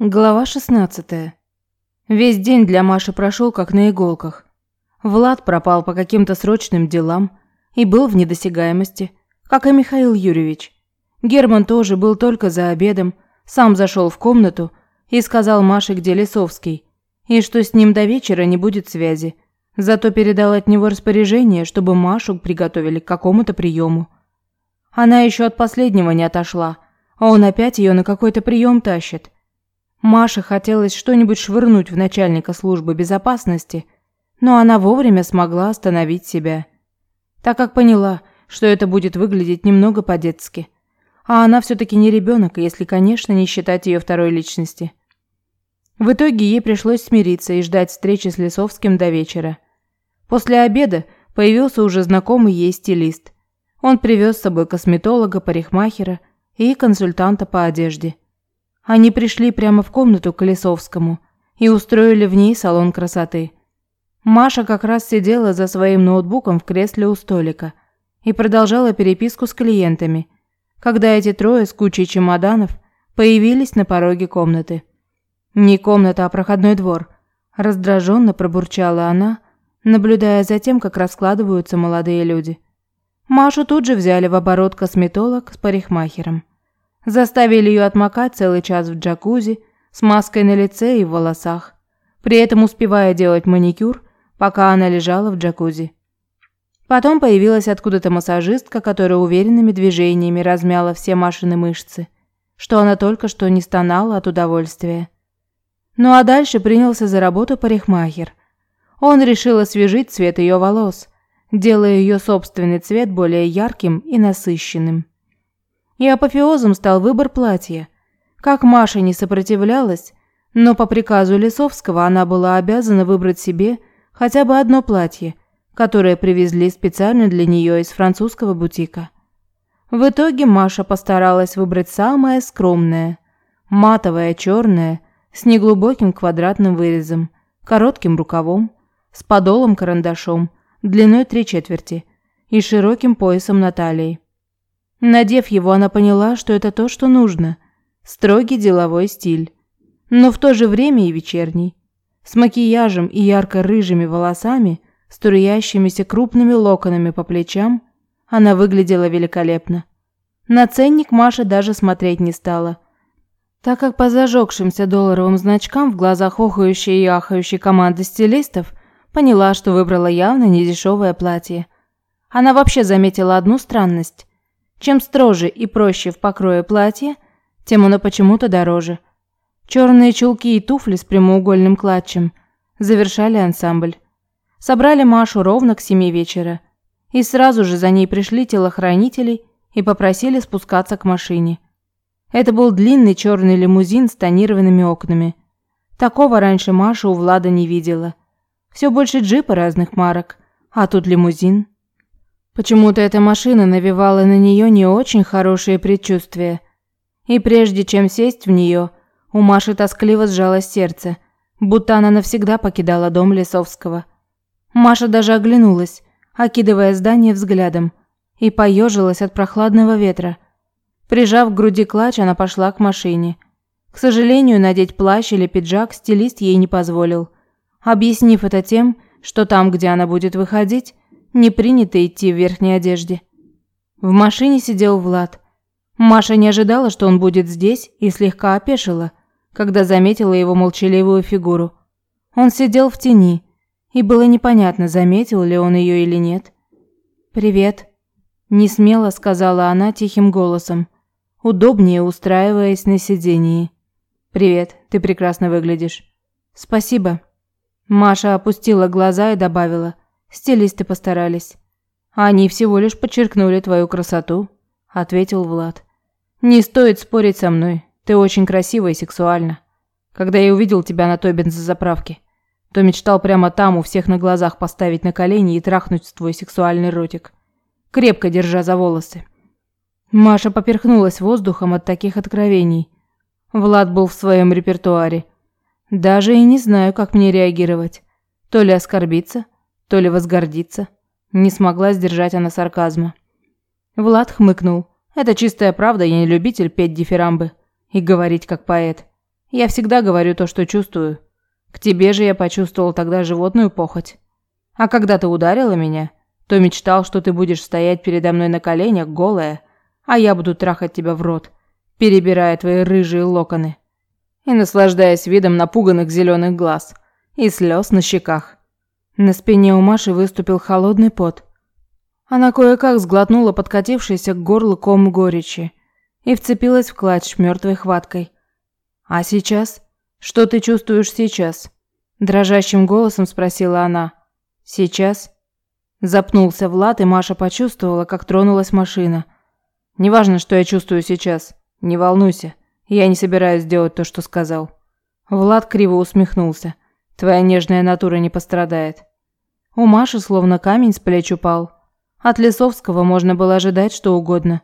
Глава 16. Весь день для Маши прошел как на иголках. Влад пропал по каким-то срочным делам и был в недосягаемости, как и Михаил Юрьевич. Герман тоже был только за обедом, сам зашел в комнату и сказал Маше, где Лисовский, и что с ним до вечера не будет связи. Зато передал от него распоряжение, чтобы Машу приготовили к какому-то приему. Она еще от последнего не отошла, а он опять ее на какой-то прием тащит – Маше хотелось что-нибудь швырнуть в начальника службы безопасности, но она вовремя смогла остановить себя, так как поняла, что это будет выглядеть немного по-детски. А она все-таки не ребенок, если, конечно, не считать ее второй личности. В итоге ей пришлось смириться и ждать встречи с Лисовским до вечера. После обеда появился уже знакомый ей стилист. Он привез с собой косметолога, парикмахера и консультанта по одежде – они пришли прямо в комнату к Колесовскому и устроили в ней салон красоты. Маша как раз сидела за своим ноутбуком в кресле у столика и продолжала переписку с клиентами, когда эти трое с кучей чемоданов появились на пороге комнаты. Не комната, а проходной двор. Раздраженно пробурчала она, наблюдая за тем, как раскладываются молодые люди. Машу тут же взяли в оборот косметолог с парикмахером. Заставили ее отмокать целый час в джакузи с маской на лице и в волосах, при этом успевая делать маникюр, пока она лежала в джакузи. Потом появилась откуда-то массажистка, которая уверенными движениями размяла все Машины мышцы, что она только что не стонала от удовольствия. Ну а дальше принялся за работу парикмахер. Он решил освежить цвет ее волос, делая ее собственный цвет более ярким и насыщенным. И апофеозом стал выбор платья. Как Маша не сопротивлялась, но по приказу Лисовского она была обязана выбрать себе хотя бы одно платье, которое привезли специально для нее из французского бутика. В итоге Маша постаралась выбрать самое скромное, матовое черное, с неглубоким квадратным вырезом, коротким рукавом, с подолом-карандашом, длиной три четверти и широким поясом на талии. Надев его, она поняла, что это то, что нужно. Строгий деловой стиль. Но в то же время и вечерний. С макияжем и ярко-рыжими волосами, струящимися крупными локонами по плечам, она выглядела великолепно. На ценник Маша даже смотреть не стала, так как по зажегшимся долларовым значкам в глазах охающей и ахающей команды стилистов поняла, что выбрала явно недешевое платье. Она вообще заметила одну странность. Чем строже и проще в покрое платье, тем оно почему-то дороже. Черные чулки и туфли с прямоугольным клатчем завершали ансамбль. Собрали Машу ровно к семи вечера. И сразу же за ней пришли телохранители и попросили спускаться к машине. Это был длинный черный лимузин с тонированными окнами. Такого раньше Маша у Влада не видела. Все больше джипа разных марок, а тут лимузин. Почему-то эта машина навевала на нее не очень хорошие предчувствия. И прежде чем сесть в нее, у Маши тоскливо сжалось сердце, будто она навсегда покидала дом Лесовского. Маша даже оглянулась, окидывая здание взглядом, и поежилась от прохладного ветра. Прижав к груди клатч, она пошла к машине. К сожалению, надеть плащ или пиджак стилист ей не позволил, объяснив это тем, что там, где она будет выходить, не принято идти в верхней одежде. В машине сидел Влад. Маша не ожидала, что он будет здесь, и слегка опешила, когда заметила его молчаливую фигуру. Он сидел в тени, и было непонятно, заметил ли он ее или нет. «Привет», – несмело сказала она тихим голосом, удобнее устраиваясь на сидении. «Привет, ты прекрасно выглядишь». «Спасибо». Маша опустила глаза и добавила – Стилисты постарались. Они всего лишь подчеркнули твою красоту, ответил Влад. Не стоит спорить со мной. Ты очень красива и сексуальна. Когда я увидел тебя на той бензозаправке, то мечтал прямо там у всех на глазах поставить на колени и трахнуть твой сексуальный ротик, крепко держа за волосы. Маша поперхнулась воздухом от таких откровений. Влад был в своем репертуаре. Даже и не знаю, как мне реагировать. То ли оскорбиться, то ли возгордиться. Не смогла сдержать она сарказма. Влад хмыкнул. Это чистая правда, я не любитель петь дифирамбы и говорить как поэт. Я всегда говорю то, что чувствую. К тебе же я почувствовал тогда животную похоть. А когда ты ударила меня, то мечтал, что ты будешь стоять передо мной на коленях, голая, а я буду трахать тебя в рот, перебирая твои рыжие локоны и наслаждаясь видом напуганных зеленых глаз и слез на щеках. На спине у Маши выступил холодный пот. Она кое-как сглотнула подкатившийся к горлу ком горечи и вцепилась в клатч мертвой хваткой. «А сейчас? Что ты чувствуешь сейчас?» Дрожащим голосом спросила она. «Сейчас?» Запнулся Влад, и Маша почувствовала, как тронулась машина. «Неважно, что я чувствую сейчас. Не волнуйся. Я не собираюсь делать то, что сказал». Влад криво усмехнулся. «Твоя нежная натура не пострадает». У Маши словно камень с плеч упал. От Лисовского можно было ожидать что угодно.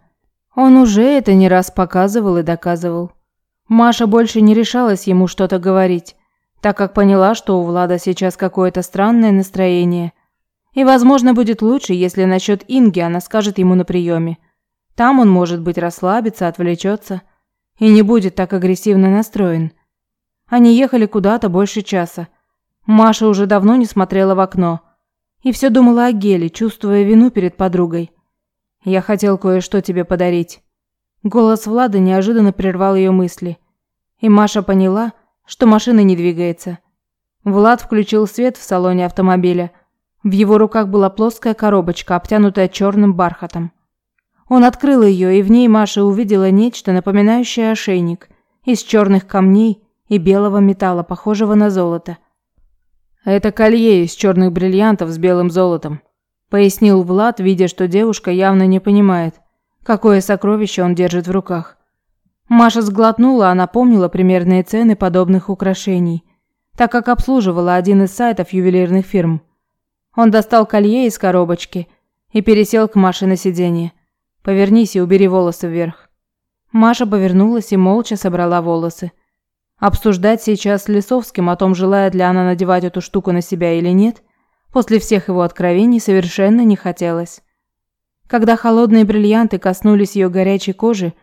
Он уже это не раз показывал и доказывал. Маша больше не решалась ему что-то говорить, так как поняла, что у Влада сейчас какое-то странное настроение. И, возможно, будет лучше, если насчет Инги она скажет ему на приеме. Там он, может быть, расслабится, отвлечется и не будет так агрессивно настроен. Они ехали куда-то больше часа. Маша уже давно не смотрела в окно и все думала о Геле, чувствуя вину перед подругой. Я хотел кое-что тебе подарить. Голос Влада неожиданно прервал ее мысли. И Маша поняла, что машина не двигается. Влад включил свет в салоне автомобиля. В его руках была плоская коробочка, обтянутая черным бархатом. Он открыл ее, и в ней Маша увидела нечто, напоминающее ошейник, из черных камней и белого металла, похожего на золото. «Это колье из черных бриллиантов с белым золотом», пояснил Влад, видя, что девушка явно не понимает, какое сокровище он держит в руках. Маша сглотнула, она помнила примерные цены подобных украшений, так как обслуживала один из сайтов ювелирных фирм. Он достал колье из коробочки и пересел к Маше на сиденье. «Повернись и убери волосы вверх». Маша повернулась и молча собрала волосы. Обсуждать сейчас с Лисовским о том, желает ли она надевать эту штуку на себя или нет – После всех его откровений совершенно не хотелось. Когда холодные бриллианты коснулись ее горячей кожи,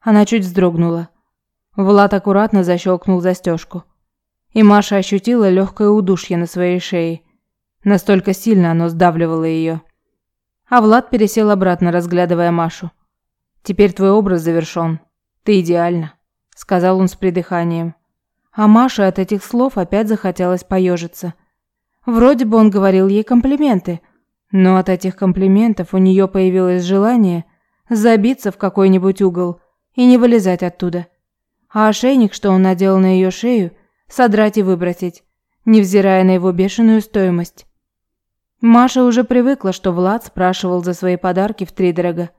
она чуть вздрогнула. Влад аккуратно защелкнул застежку. И Маша ощутила легкое удушье на своей шее. Настолько сильно оно сдавливало ее. А Влад пересел обратно, разглядывая Машу. «Теперь твой образ завершен. Ты идеальна», — сказал он с придыханием. А Маше от этих слов опять захотелось поежиться. Вроде бы он говорил ей комплименты, но от этих комплиментов у нее появилось желание забиться в какой-нибудь угол и не вылезать оттуда. А ошейник, что он надел на ее шею, содрать и выбросить, невзирая на его бешеную стоимость. Маша уже привыкла, что Влад спрашивал за свои подарки втридорога.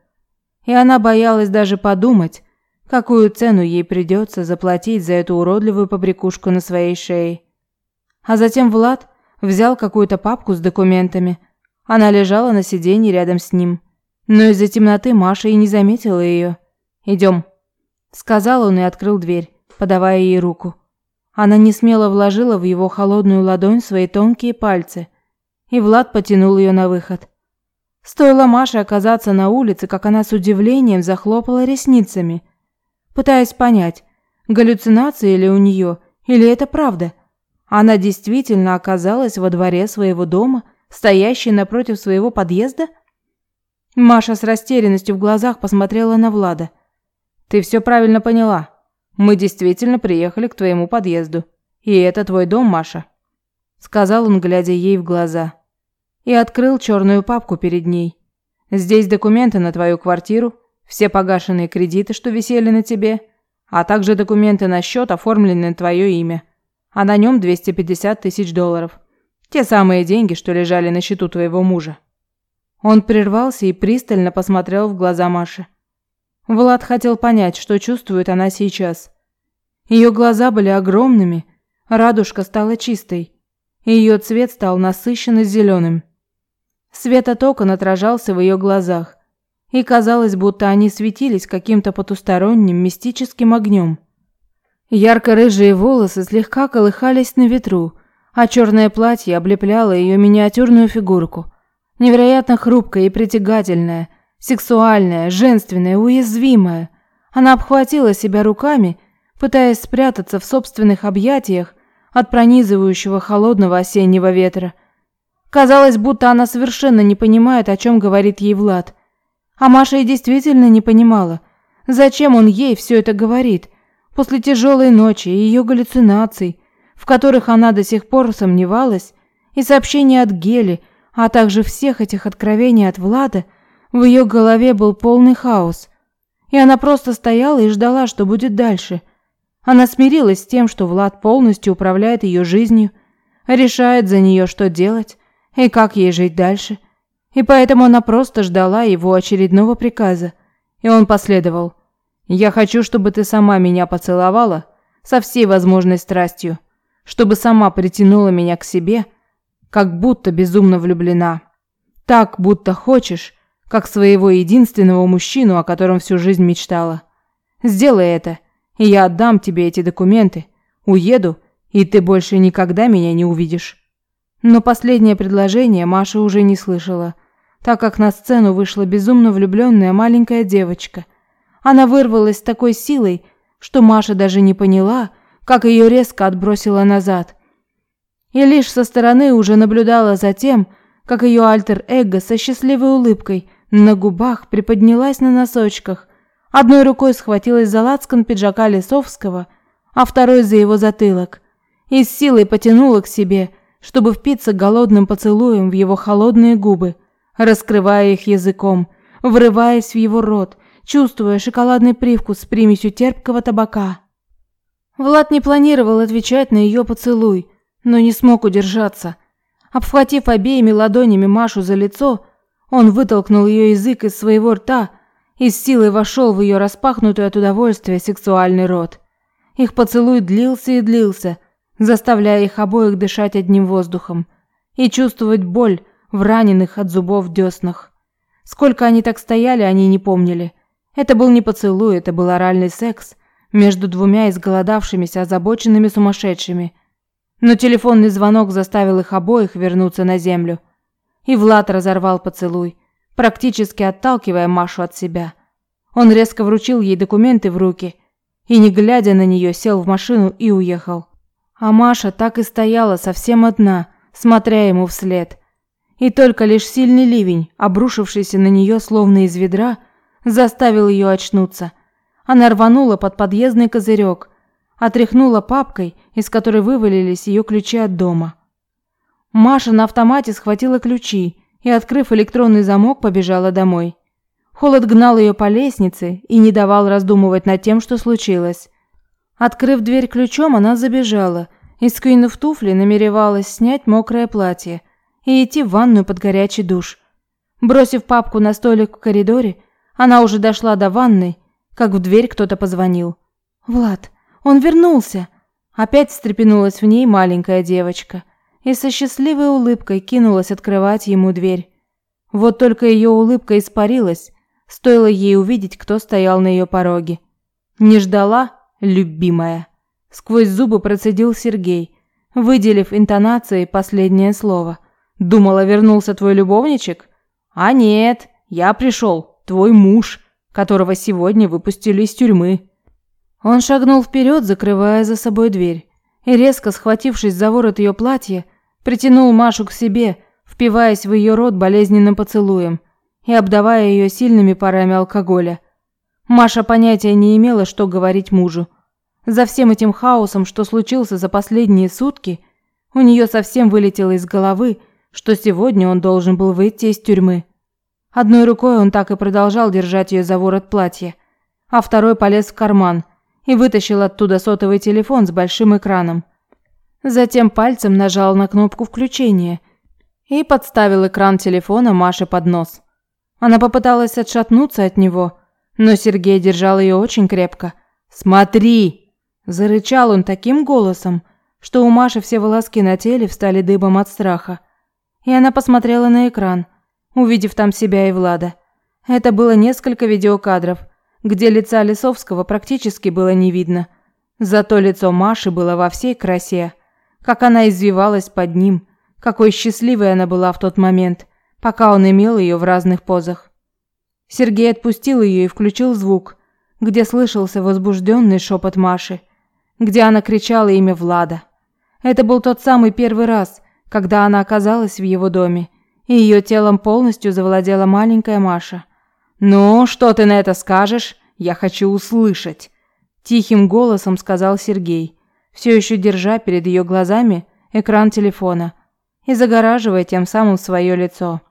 И она боялась даже подумать, какую цену ей придется заплатить за эту уродливую побрякушку на своей шее. А затем Влад взял какую-то папку с документами. Она лежала на сиденье рядом с ним. Но из-за темноты Маша и не заметила ее. «Идем», – сказал он и открыл дверь, подавая ей руку. Она не смело вложила в его холодную ладонь свои тонкие пальцы, и Влад потянул ее на выход. Стоило Маше оказаться на улице, как она с удивлением захлопала ресницами, пытаясь понять, галлюцинации ли у нее, или это правда – она действительно оказалась во дворе своего дома, стоящей напротив своего подъезда? Маша с растерянностью в глазах посмотрела на Влада. Ты все правильно поняла. Мы действительно приехали к твоему подъезду. И это твой дом, Маша, сказал он, глядя ей в глаза. И открыл черную папку перед ней. Здесь документы на твою квартиру, все погашенные кредиты, что висели на тебе, а также документы на счет, оформленные на твое имя а на нем 250 тысяч долларов. Те самые деньги, что лежали на счету твоего мужа. Он прервался и пристально посмотрел в глаза Маши. Влад хотел понять, что чувствует она сейчас. Ее глаза были огромными, радужка стала чистой, и ее цвет стал насыщенно зеленым. Свет от окон отражался в ее глазах, и казалось, будто они светились каким-то потусторонним мистическим огнем. Ярко-рыжие волосы слегка колыхались на ветру, а черное платье облепляло ее миниатюрную фигурку. Невероятно хрупкая и притягательная, сексуальная, женственная, уязвимая. Она обхватила себя руками, пытаясь спрятаться в собственных объятиях от пронизывающего холодного осеннего ветра. Казалось, будто она совершенно не понимает, о чем говорит ей Влад. А Маша и действительно не понимала, зачем он ей все это говорит, после тяжелой ночи и ее галлюцинаций, в которых она до сих пор сомневалась, и сообщения от Гели, а также всех этих откровений от Влада, в ее голове был полный хаос. И она просто стояла и ждала, что будет дальше. Она смирилась с тем, что Влад полностью управляет ее жизнью, решает за нее, что делать и как ей жить дальше. И поэтому она просто ждала его очередного приказа, и он последовал. «Я хочу, чтобы ты сама меня поцеловала со всей возможной страстью» чтобы сама притянула меня к себе, как будто безумно влюблена. Так, будто хочешь, как своего единственного мужчину, о котором всю жизнь мечтала. Сделай это, и я отдам тебе эти документы, уеду, и ты больше никогда меня не увидишь. Но последнее предложение Маша уже не слышала, так как на сцену вышла безумно влюбленная маленькая девочка. Она вырвалась с такой силой, что Маша даже не поняла, как ее резко отбросило назад. И лишь со стороны уже наблюдала за тем, как ее альтер-эго со счастливой улыбкой на губах приподнялась на носочках, одной рукой схватилась за лацкан пиджака Лисовского, а второй за его затылок, и с силой потянула к себе, чтобы впиться голодным поцелуем в его холодные губы, раскрывая их языком, врываясь в его рот, чувствуя шоколадный привкус с примесью терпкого табака. Влад не планировал отвечать на ее поцелуй, но не смог удержаться. Обхватив обеими ладонями Машу за лицо, он вытолкнул ее язык из своего рта и с силой вошел в ее распахнутый от удовольствия сексуальный рот. Их поцелуй длился и длился, заставляя их обоих дышать одним воздухом и чувствовать боль в раненых от зубов деснах. Сколько они так стояли, они не помнили. Это был не поцелуй, это был оральный секс, между двумя изголодавшимися озабоченными сумасшедшими. Но телефонный звонок заставил их обоих вернуться на землю. И Влад разорвал поцелуй, практически отталкивая Машу от себя. Он резко вручил ей документы в руки и, не глядя на нее, сел в машину и уехал. А Маша так и стояла совсем одна, смотря ему вслед. И только лишь сильный ливень, обрушившийся на нее словно из ведра, заставил ее очнуться – она рванула под подъездный козырек, отряхнула папкой, из которой вывалились ее ключи от дома. Маша на автомате схватила ключи и, открыв электронный замок, побежала домой. Холод гнал ее по лестнице и не давал раздумывать над тем, что случилось. Открыв дверь ключом, она забежала и, скинув туфли, намеревалась снять мокрое платье и идти в ванную под горячий душ. Бросив папку на столик в коридоре, она уже дошла до ванной как в дверь кто-то позвонил. «Влад, он вернулся!» Опять встрепенулась в ней маленькая девочка и со счастливой улыбкой кинулась открывать ему дверь. Вот только ее улыбка испарилась, стоило ей увидеть, кто стоял на ее пороге. «Не ждала, любимая?» Сквозь зубы процедил Сергей, выделив интонацией последнее слово. «Думала, вернулся твой любовничек?» «А нет, я пришел, твой муж» которого сегодня выпустили из тюрьмы. Он шагнул вперед, закрывая за собой дверь, и резко схватившись за ворот ее платья, притянул Машу к себе, впиваясь в ее рот болезненным поцелуем и обдавая ее сильными парами алкоголя. Маша понятия не имела, что говорить мужу. За всем этим хаосом, что случился за последние сутки, у нее совсем вылетело из головы, что сегодня он должен был выйти из тюрьмы. Одной рукой он так и продолжал держать ее за ворот платья, а второй полез в карман и вытащил оттуда сотовый телефон с большим экраном. Затем пальцем нажал на кнопку включения и подставил экран телефона Маше под нос. Она попыталась отшатнуться от него, но Сергей держал ее очень крепко. «Смотри!» – зарычал он таким голосом, что у Маши все волоски на теле встали дыбом от страха. И она посмотрела на экран – увидев там себя и Влада. Это было несколько видеокадров, где лица Лисовского практически было не видно. Зато лицо Маши было во всей красе. Как она извивалась под ним, какой счастливой она была в тот момент, пока он имел ее в разных позах. Сергей отпустил ее и включил звук, где слышался возбужденный шепот Маши – где она кричала имя Влада. Это был тот самый первый раз, когда она оказалась в его доме, и ее телом полностью завладела маленькая Маша. «Ну, что ты на это скажешь? Я хочу услышать!» Тихим голосом сказал Сергей, все еще держа перед ее глазами экран телефона и загораживая тем самым свое лицо.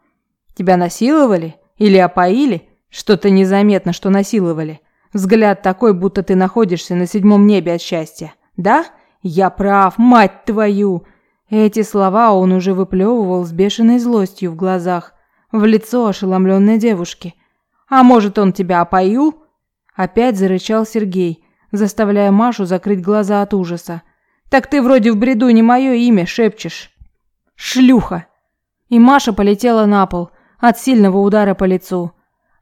«Тебя насиловали? Или опоили? Что-то незаметно, что насиловали. Взгляд такой, будто ты находишься на седьмом небе от счастья. Да? Я прав, мать твою!» Эти слова он уже выплевывал с бешеной злостью в глазах, в лицо ошеломленной девушки. А может, он тебя опоил? Опять зарычал Сергей, заставляя Машу закрыть глаза от ужаса. Так ты вроде в бреду не мое имя шепчешь. Шлюха. И Маша полетела на пол от сильного удара по лицу.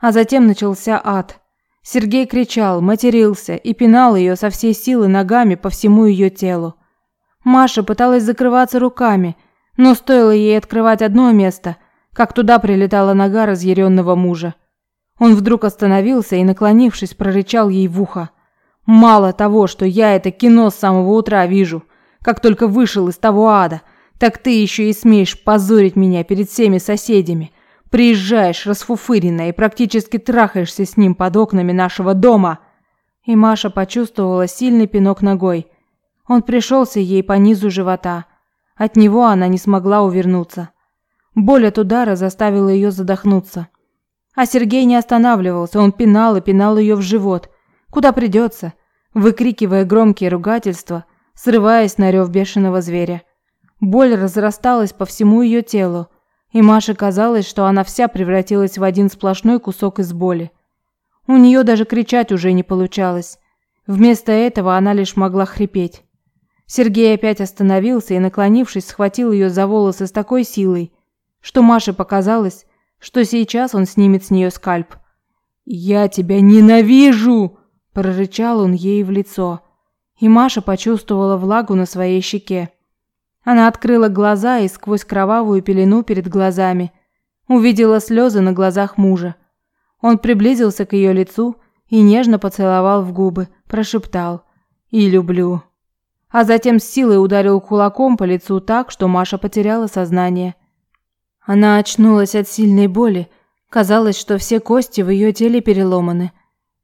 А затем начался ад. Сергей кричал, матерился и пинал ее со всей силы ногами по всему ее телу. Маша пыталась закрываться руками, но стоило ей открывать одно место, как туда прилетала нога разъяренного мужа. Он вдруг остановился и, наклонившись, прорычал ей в ухо. «Мало того, что я это кино с самого утра вижу, как только вышел из того ада, так ты еще и смеешь позорить меня перед всеми соседями. Приезжаешь расфуфыренная и практически трахаешься с ним под окнами нашего дома». И Маша почувствовала сильный пинок ногой. Он пришелся ей по низу живота. От него она не смогла увернуться. Боль от удара заставила ее задохнуться. А Сергей не останавливался, он пинал и пинал ее в живот, куда придется, выкрикивая громкие ругательства, срываясь на рев бешеного зверя. Боль разрасталась по всему ее телу, и Маше казалось, что она вся превратилась в один сплошной кусок из боли. У нее даже кричать уже не получалось. Вместо этого она лишь могла хрипеть. Сергей опять остановился и, наклонившись, схватил ее за волосы с такой силой, что Маше показалось, что сейчас он снимет с нее скальп. «Я тебя ненавижу!» – прорычал он ей в лицо. И Маша почувствовала влагу на своей щеке. Она открыла глаза и сквозь кровавую пелену перед глазами увидела слезы на глазах мужа. Он приблизился к ее лицу и нежно поцеловал в губы, прошептал «И люблю». А затем с силой ударил кулаком по лицу так, что Маша потеряла сознание. Она очнулась от сильной боли. Казалось, что все кости в ее теле переломаны.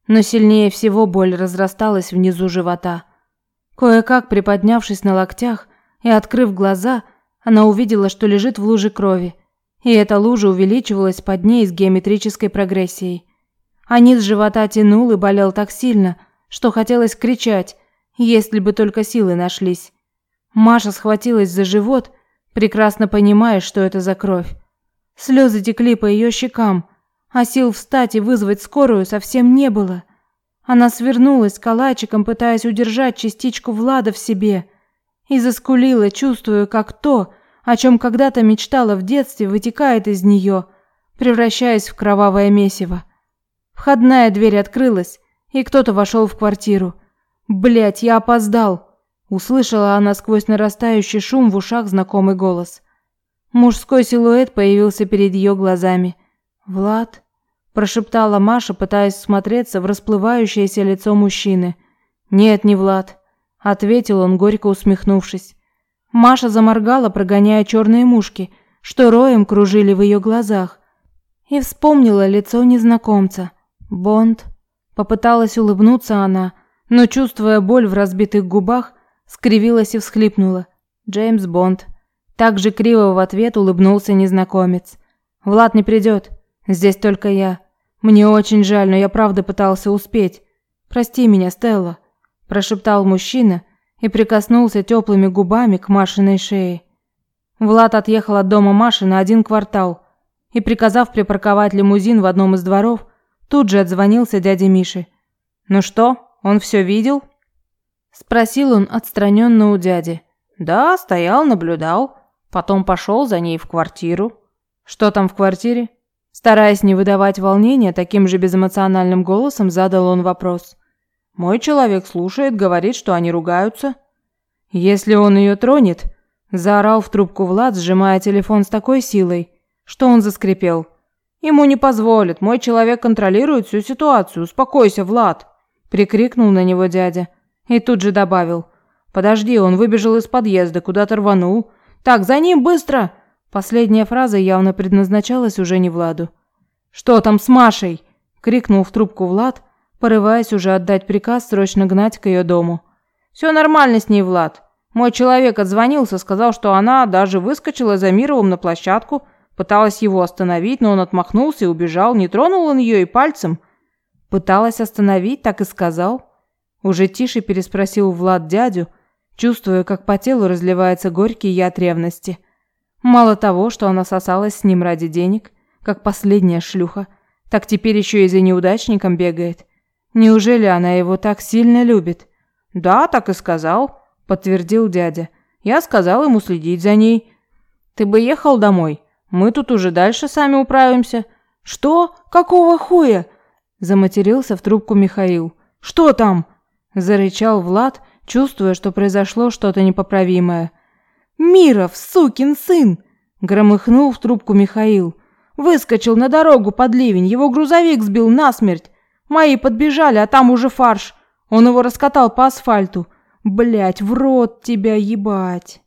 Но сильнее всего боль разрасталась внизу живота. Кое-как приподнявшись на локтях и открыв глаза, она увидела, что лежит в луже крови. И эта лужа увеличивалась под ней с геометрической прогрессией. А низ живота тянул и болел так сильно, что хотелось кричать, если бы только силы нашлись. Маша схватилась за живот прекрасно понимая, что это за кровь. Слезы текли по ее щекам, а сил встать и вызвать скорую совсем не было. Она свернулась калачиком, пытаясь удержать частичку Влада в себе, и заскулила, чувствуя, как то, о чем когда-то мечтала в детстве, вытекает из нее, превращаясь в кровавое месиво. Входная дверь открылась, и кто-то вошел в квартиру. Блять, я опоздал. Услышала она сквозь нарастающий шум в ушах знакомый голос. Мужской силуэт появился перед ее глазами. «Влад?» – прошептала Маша, пытаясь смотреться в расплывающееся лицо мужчины. «Нет, не Влад», – ответил он, горько усмехнувшись. Маша заморгала, прогоняя черные мушки, что роем кружили в ее глазах, и вспомнила лицо незнакомца. «Бонд?» Попыталась улыбнуться она, но, чувствуя боль в разбитых губах, скривилась и всхлипнула. Джеймс Бонд. Так же криво в ответ улыбнулся незнакомец. Влад не придет. Здесь только я. Мне очень жаль, но я правда пытался успеть. Прости меня, Стелла, прошептал мужчина и прикоснулся теплыми губами к Машиной шее. Влад отъехал от дома Маши на один квартал и, приказав припарковать лимузин в одном из дворов, тут же отзвонился дяде Мише. «Ну что, он все видел?» Спросил он отстраненно у дяди. Да, стоял, наблюдал. Потом пошел за ней в квартиру. Что там в квартире? Стараясь не выдавать волнения, таким же безэмоциональным голосом задал он вопрос. Мой человек слушает, говорит, что они ругаются. Если он ее тронет, заорал в трубку Влад, сжимая телефон с такой силой, что он заскрипел. Ему не позволят, мой человек контролирует всю ситуацию. Успокойся, Влад, прикрикнул на него дядя. И тут же добавил. Подожди, он выбежал из подъезда, куда-то рванул. Так, за ним, быстро!» Последняя фраза явно предназначалась уже не Владу. «Что там с Машей?» – крикнул в трубку Влад, порываясь уже отдать приказ срочно гнать к ее дому. «Все нормально с ней, Влад. Мой человек отзвонился, сказал, что она даже выскочила за Мировым на площадку, пыталась его остановить, но он отмахнулся и убежал, не тронул он ее и пальцем. Пыталась остановить, так и сказал. Уже тише переспросил Влад дядю, чувствуя, как по телу разливается горький яд ревности. Мало того, что она сосалась с ним ради денег, как последняя шлюха, так теперь еще и за неудачником бегает. Неужели она его так сильно любит? Да, так и сказал подтвердил дядя. Я сказал ему следить за ней. Ты бы ехал домой. Мы тут уже дальше сами управимся. Что? Какого хуя? Заматерился в трубку Михаил. Что там? зарычал Влад, чувствуя, что произошло что-то непоправимое. Миров, сукин сын, громыхнул в трубку Михаил. Выскочил на дорогу под ливень, его грузовик сбил насмерть. Мои подбежали, а там уже фарш. Он его раскатал по асфальту. Блять, в рот тебя ебать.